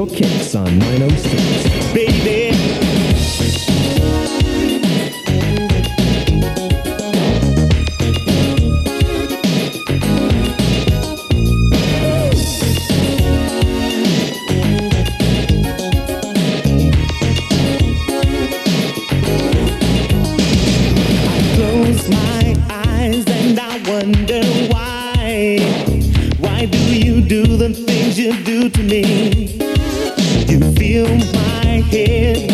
your kicks on 906. Baby. do the things you do to me head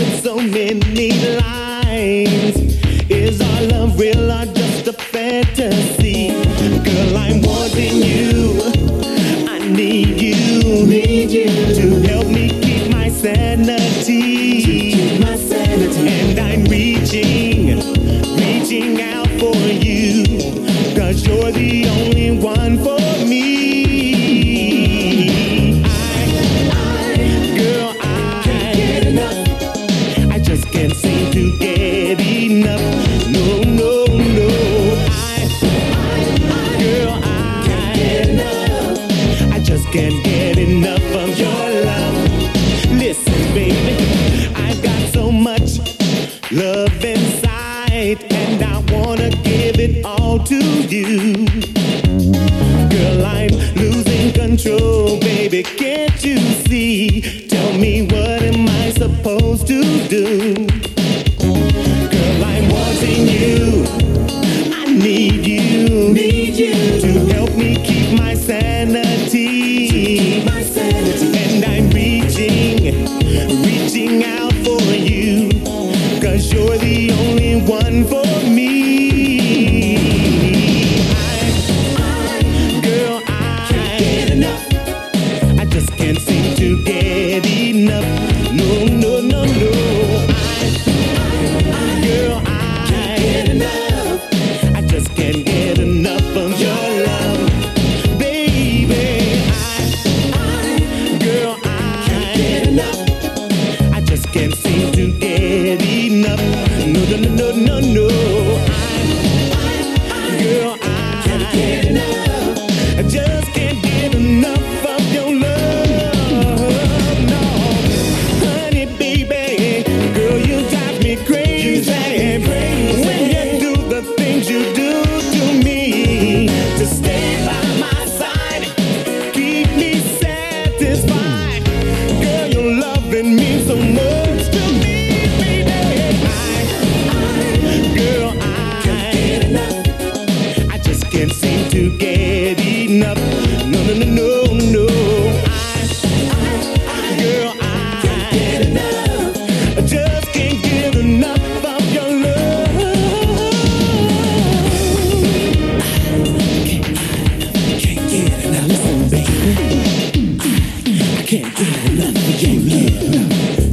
can't get enough of your love.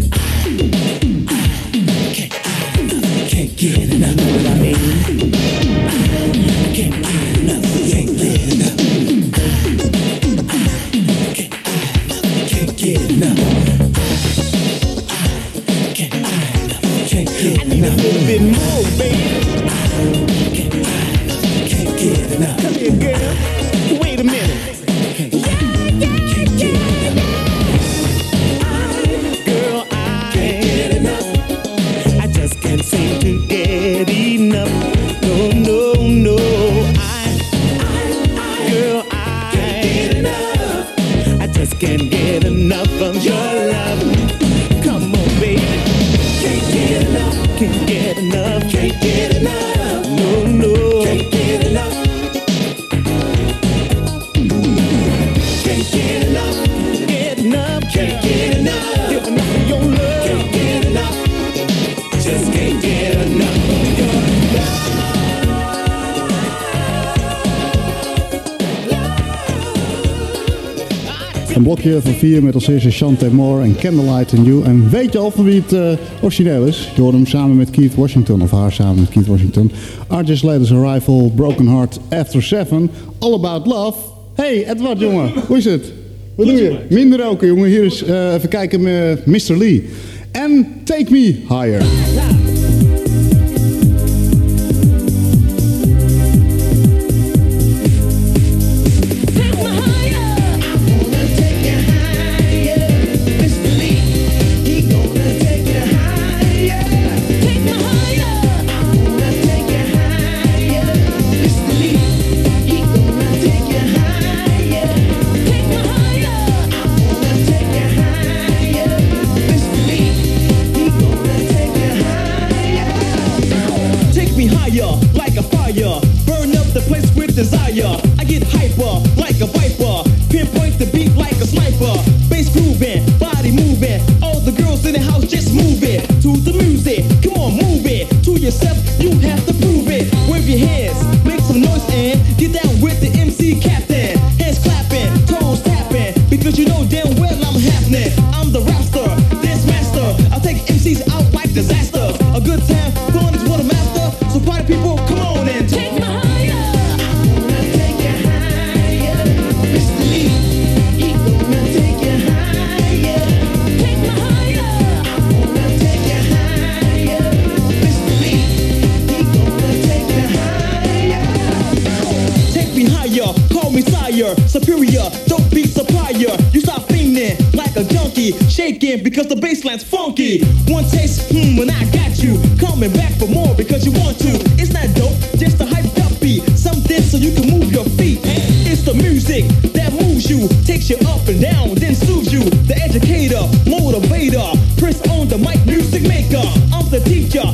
als eerste Shante Moore en Candlelight and You. En weet je al van wie het uh, origineel is? Je hem samen met Keith Washington, of haar samen met Keith Washington. Argus Latest Arrival, Broken Heart, After Seven, All About Love. Hey Edward jongen, hoe is het? Wat doe je? Minder roken jongen, hier is eh, even kijken met Mr. Lee. En Take Me Higher. call me sire, superior, don't be supplier. You stop fiending like a junkie, shaking because the baseline's funky. One taste, hmm, when I got you, coming back for more because you want to. It's not dope, just a hype up beat, something so you can move your feet. It's the music that moves you, takes you up and down, then soothes you. The educator, motivator, Prince on the mic, music maker. I'm the teacher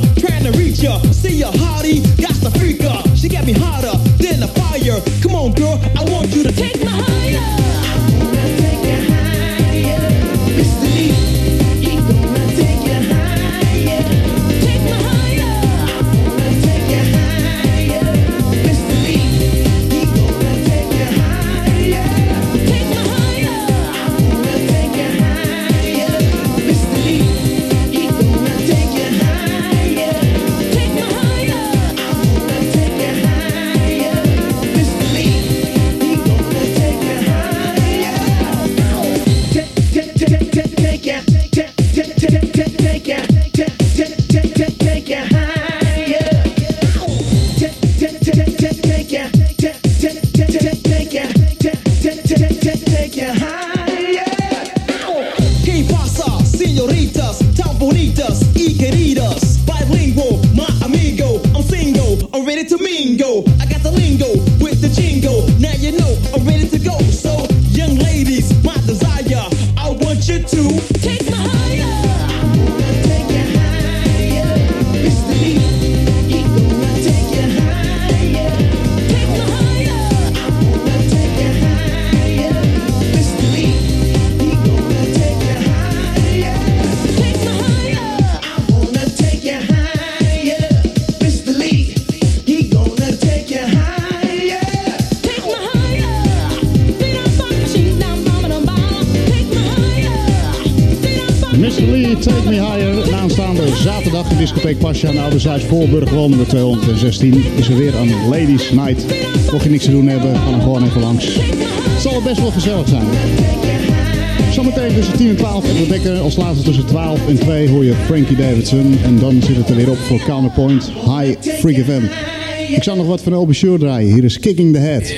Two. zaterdag in discotheek Pasja aan de Oude Zuid Voorburg, wel nummer 216. Is er weer een Ladies Night. Mocht je niks te doen hebben, ga dan gewoon even langs. Het zal best wel gezellig zijn. Zometeen tussen 10 en 12 en de dekker. Als laatste tussen 12 en 2 hoor je Frankie Davidson. En dan zit het er weer op voor Counterpoint High Freak FM. Ik zal nog wat van Elbe Shore draaien. Hier is Kicking the Head.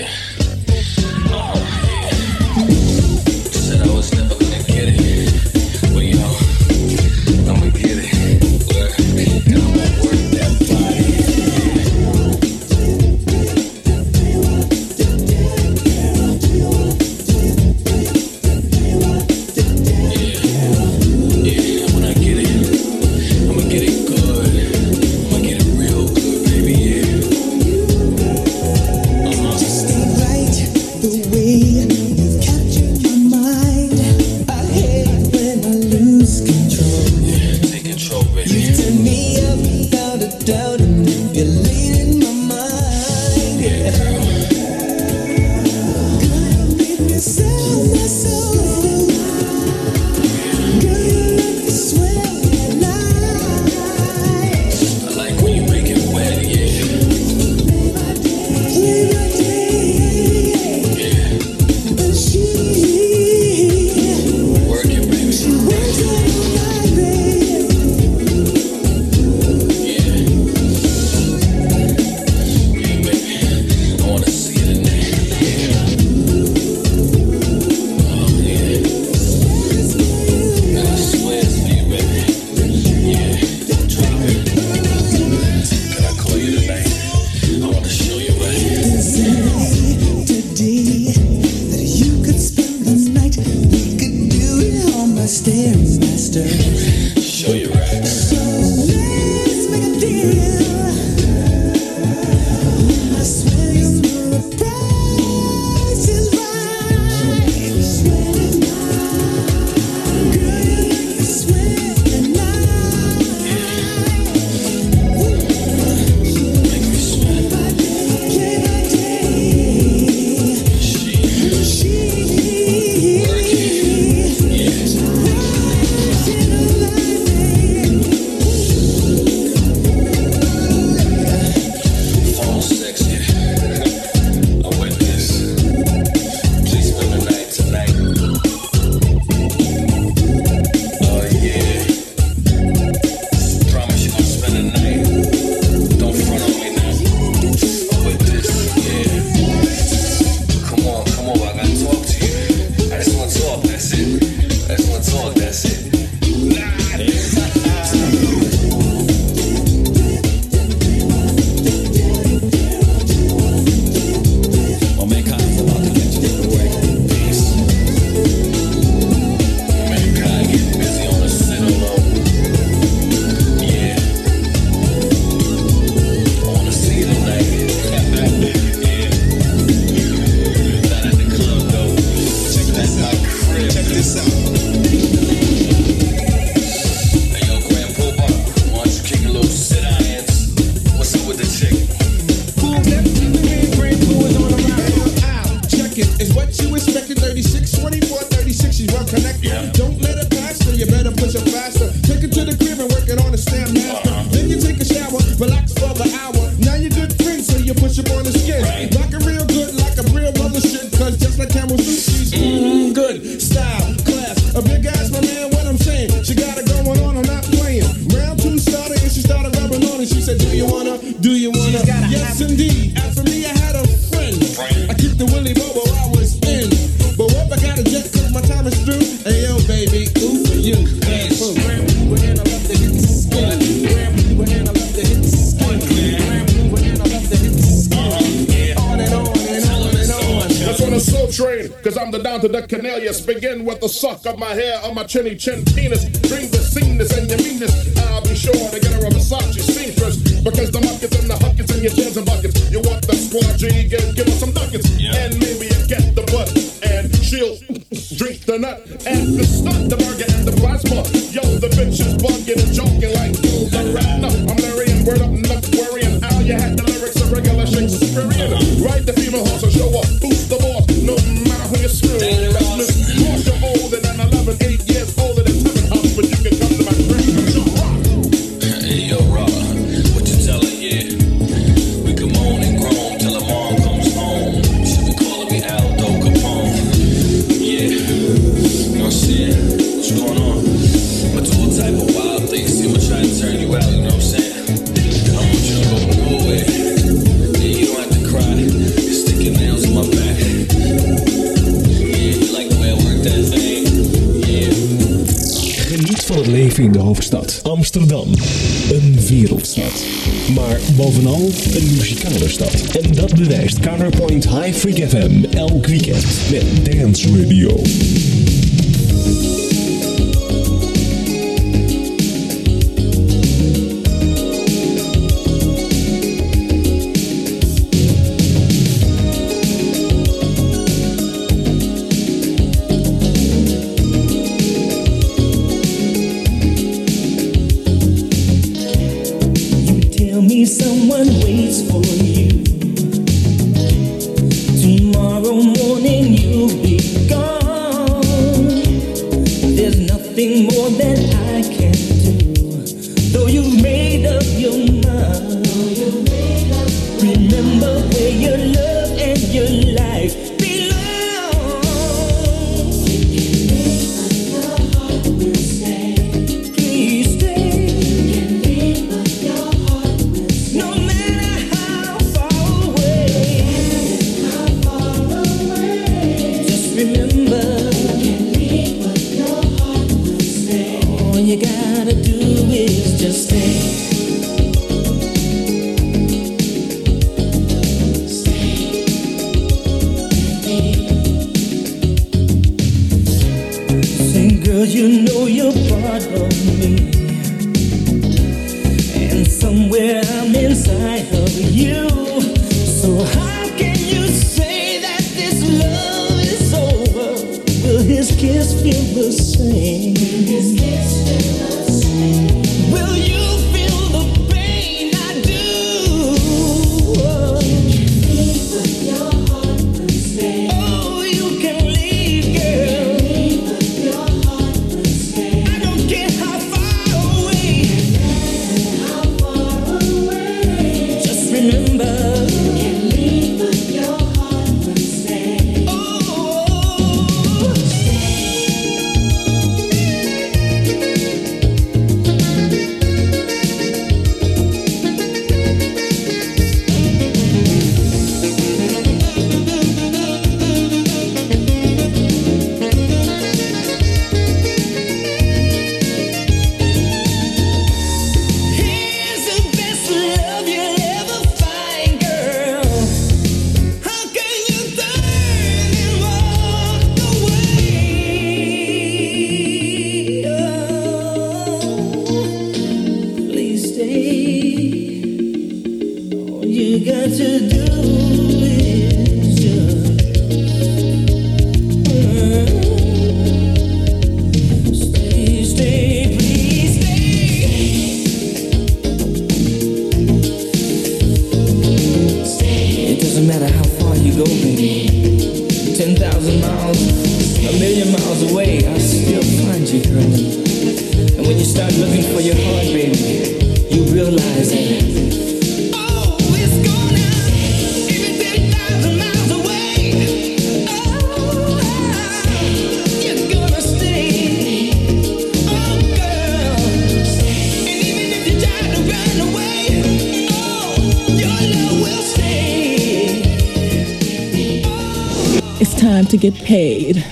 master. Then you take a shower, relax for the hour. Now you're good friends, so you push up on the skin. to the Cornelius. Begin with the suck of my hair on my chinny chin penis. Dream the sameness and your meanness. I'll be sure to get her a Versace seamstress. Because the muckets and the huckets and your chins and buckets. You want the squad G, give, give us some ducats. Yeah. And maybe you get the butt. And she'll drink the nut. And the stunt, the burger, and the plasma. Geniet van het leven in de hoofdstad. Amsterdam. Een wereldstad. Maar bovenal een muzikale stad. En dat bewijst Counterpoint High Freak FM elk weekend met Dance Radio. you gotta do is just stay. To get paid.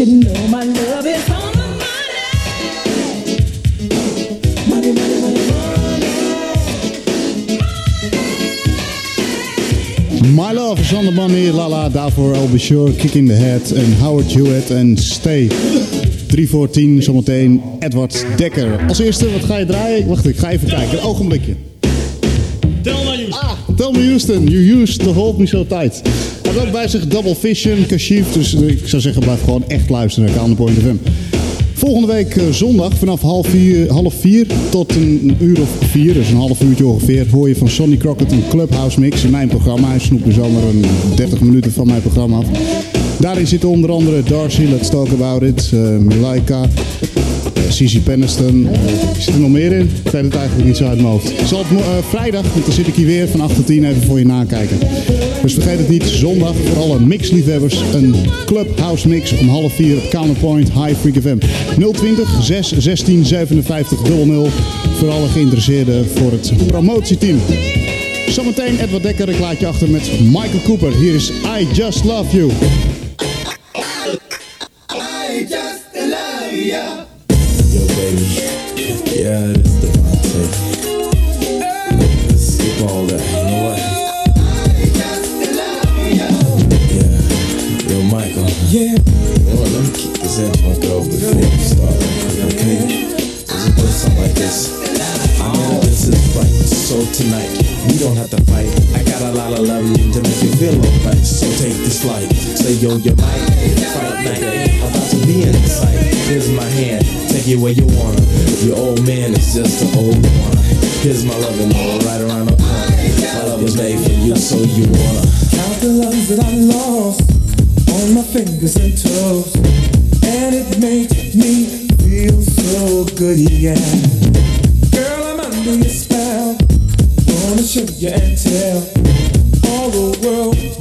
You know my love is on my money. Money, money, money, money. My Love is on the money, Lala, daarvoor I'll be sure, Kick in the Head en Howard Hewitt en Stay. 3 voor 10, zometeen Edward Dekker. Als eerste, wat ga je draaien? Wacht, ik ga even kijken, een ogenblikje. Ah, Tell me Houston, you used to hold me so tight. Heeft ook bij zich Double Vision, Kashif, dus ik zou zeggen blijf gewoon echt luisteren naar Counterpoint FM. Volgende week eh, zondag vanaf half vier, half vier tot een uur of vier, dus een half uurtje ongeveer, hoor je van Sonny Crockett een Clubhouse mix in mijn programma. Hij snoept er zomaar een 30 minuten van mijn programma af. Daarin zitten onder andere Darcy, Let's Talk About It, eh Malaika, Cici Penniston. Zit er nog meer in? Ik weet het eigenlijk niet zo uit mijn hoofd. Zal het eh, vrijdag, want dan zit ik hier weer van 8 tot 10 even voor je nakijken. Dus vergeet het niet, zondag voor alle mixliefhebbers een Clubhouse mix om half 4 op Counterpoint High Freak FM. 020 6 16 57 00 voor alle geïnteresseerden voor het promotieteam. Zometeen Edward Dekker, ik laat je achter met Michael Cooper. Hier is I Just Love You. Yo, baby. Yeah, it's Devontae. Skip all that. You know what? Yeah. Yo, Michael. Yeah. You know what? Let me kick this intro go before we start. Okay? It go something like this? So tonight, we don't have to fight. I got a lot of loving to make you feel alright. So take this flight. Say yo, you might. Fright night. About to be in sight. Here's my hand. Take it where you wanna. Your old man is just an old one. Here's my loving all right around the corner. My love was made for you, so you wanna. Count the loves that I lost on my fingers and toes, and it makes me feel so good, yeah. Girl, I'm under your. Show you and tell all the world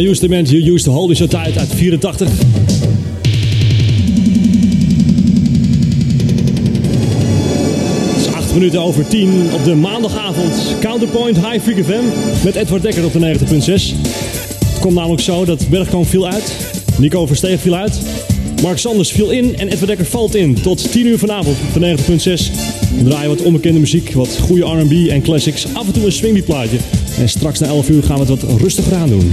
Thelma Houston met You Used to Hold Tight uit 84. Het is 8 minuten over 10 op de maandagavond. Counterpoint High Freak FM met Edward Dekker op de 90.6. Het komt namelijk zo dat Bergkamp viel uit. Nico Versteeg viel uit. Mark Sanders viel in en Edward Dekker valt in. Tot 10 uur vanavond op de 90.6. We draaien wat onbekende muziek, wat goede R&B en classics. Af en toe een swingbeat plaatje. En straks na 11 uur gaan we het wat rustiger aan doen.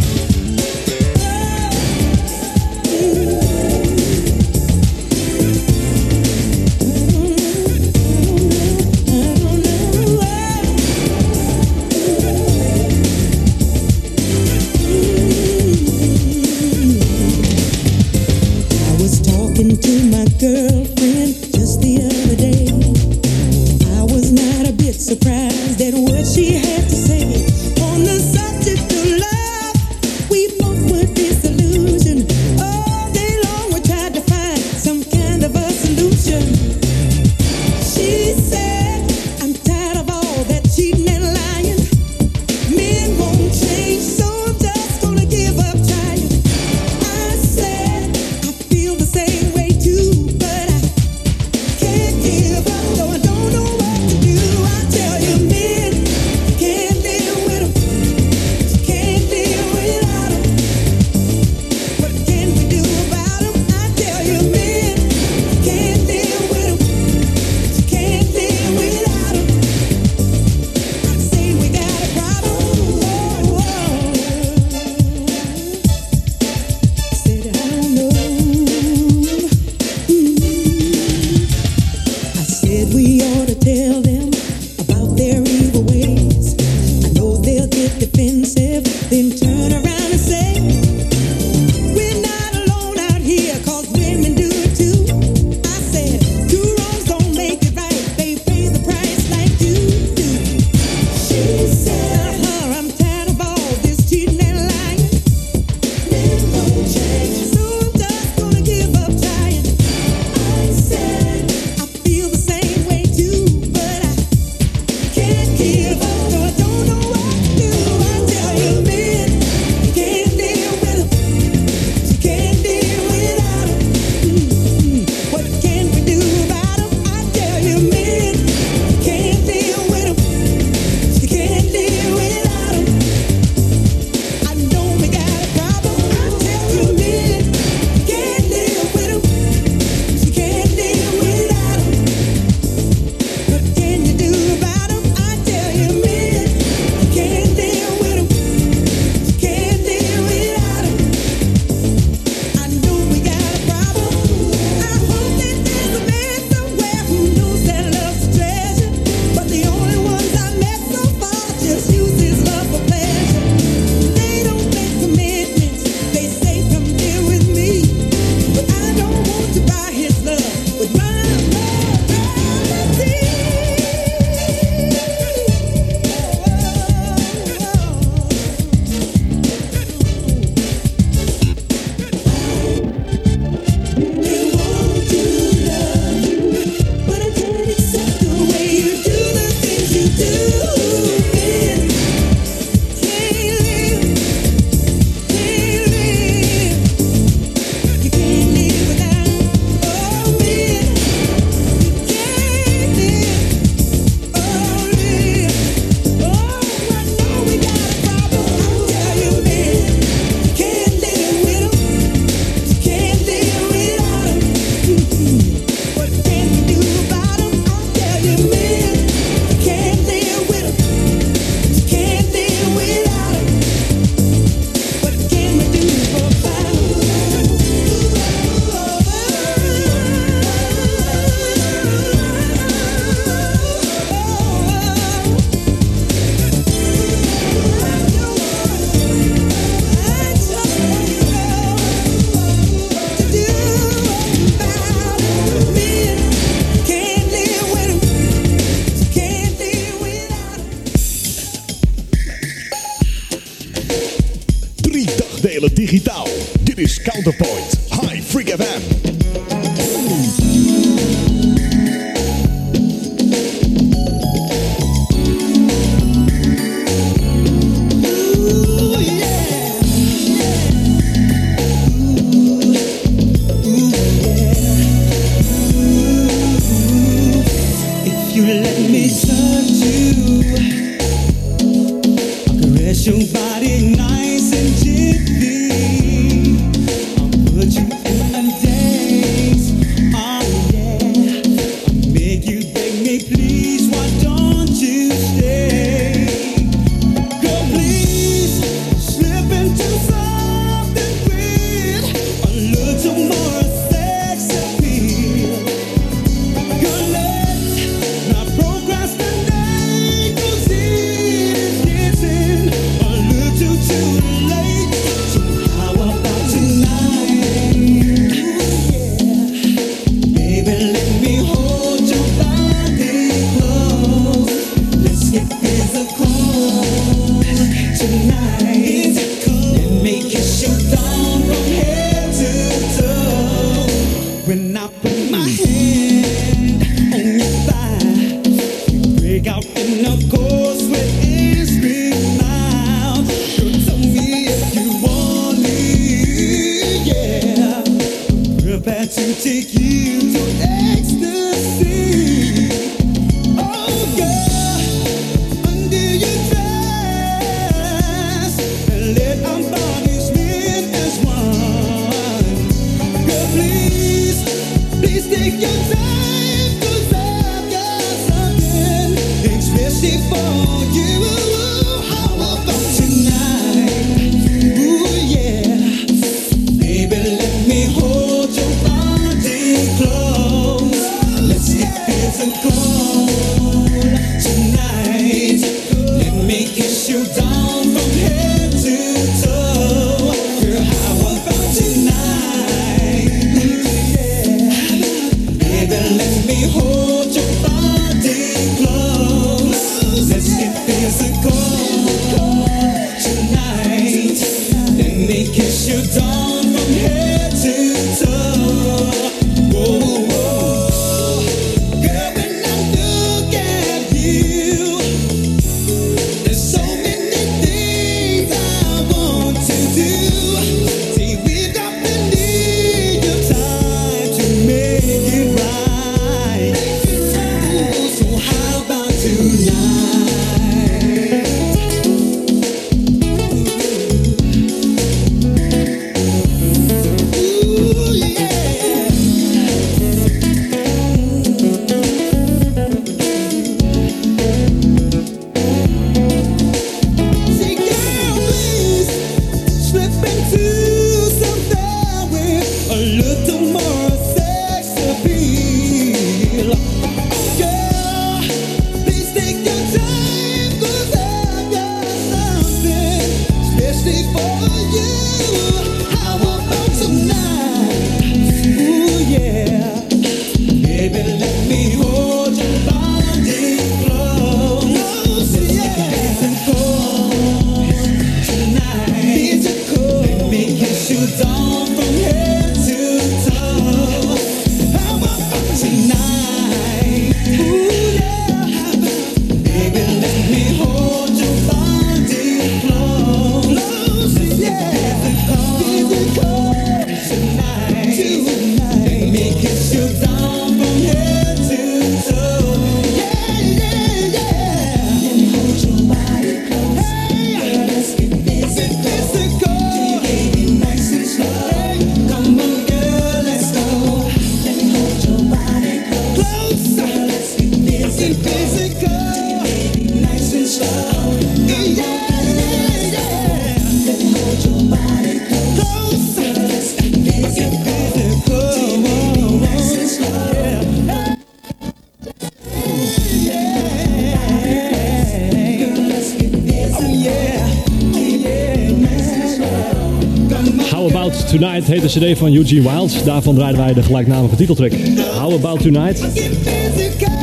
Het heet de cd van Eugene Wild. Daarvan draaien wij de gelijknamige titeltrack How About Tonight.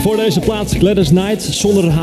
Voor deze plaats Gladys Knight zonder H